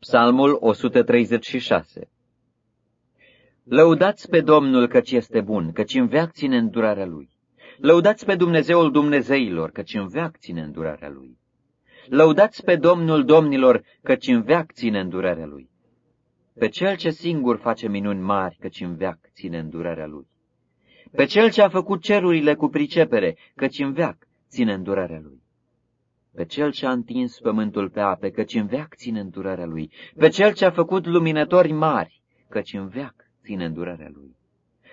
Psalmul 136 Lăudați pe Domnul căci este bun, căci în veac ține îndurarea Lui. Lăudați pe Dumnezeul Dumnezeilor, căci în veac ține îndurarea Lui. Lăudați pe Domnul Domnilor, căci în veac ține îndurarea Lui. Pe Cel ce singur face minuni mari, căci în veac ține îndurarea Lui. Pe Cel ce a făcut cerurile cu pricepere, căci în veac ține îndurarea Lui pe cel ce a întins pământul pe ape, căci în veac ține îndurarea lui, pe cel ce a făcut luminători mari, căci în veac ține îndurarea lui.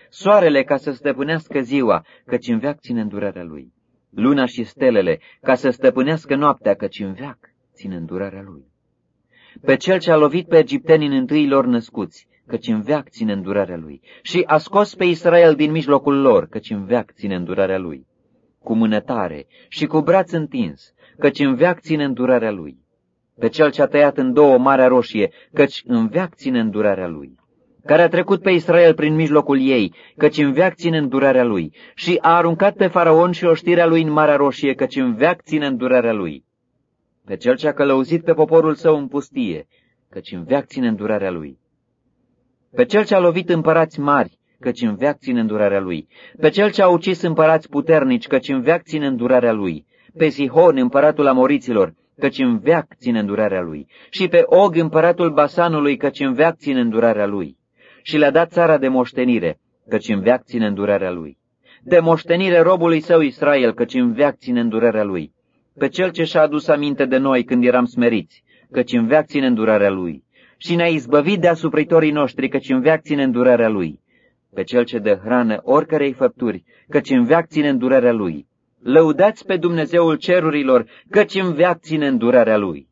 Soarele ca să stăpânească ziua, căci în veac ține îndurarea lui. Luna și stelele ca să stăpânească noaptea, căci în veac ține îndurarea lui. Pe cel ce a lovit pe egipteni în întâilor născuți, căci în veac ține îndurarea lui, și a scos pe Israel din mijlocul lor, căci în veac ține îndurarea lui. Cu mână tare și cu braț întins, căci în veac ține îndurarea lui. Pe cel ce a tăiat în două Marea Roșie, căci în veac ține îndurarea lui. Care a trecut pe Israel prin mijlocul ei, căci în veac ține îndurarea lui. Și a aruncat pe faraon și oștirea lui în Marea Roșie, căci în veac ține îndurarea lui. Pe cel ce a călăuzit pe poporul său în pustie, căci în veac ține îndurarea lui. Pe cel ce a lovit împărați mari, căci în veac ține îndurarea lui. Pe cel ce a ucis împărați puternici, căci în veac ține îndurarea lui pe Sihon, împăratul amoriților, căci în veac ține îndurarea lui, și pe Og, împăratul Basanului, căci în veac ține îndurarea lui. Și le-a dat țara de moștenire, căci în veac ține îndurarea lui. De moștenire robului său Israel, căci în veac ține îndurarea lui. Pe cel ce și-a adus aminte de noi când eram smeriți, căci în veac ține îndurarea lui. Și ne-a izbăvit de asupritorii noștri, căci în veac ține îndurarea lui. Pe cel ce dă hrană oricărei făpturi, căci în veac ține îndurarea lui Lăudați pe Dumnezeul cerurilor, căci în veac ține îndurarea Lui.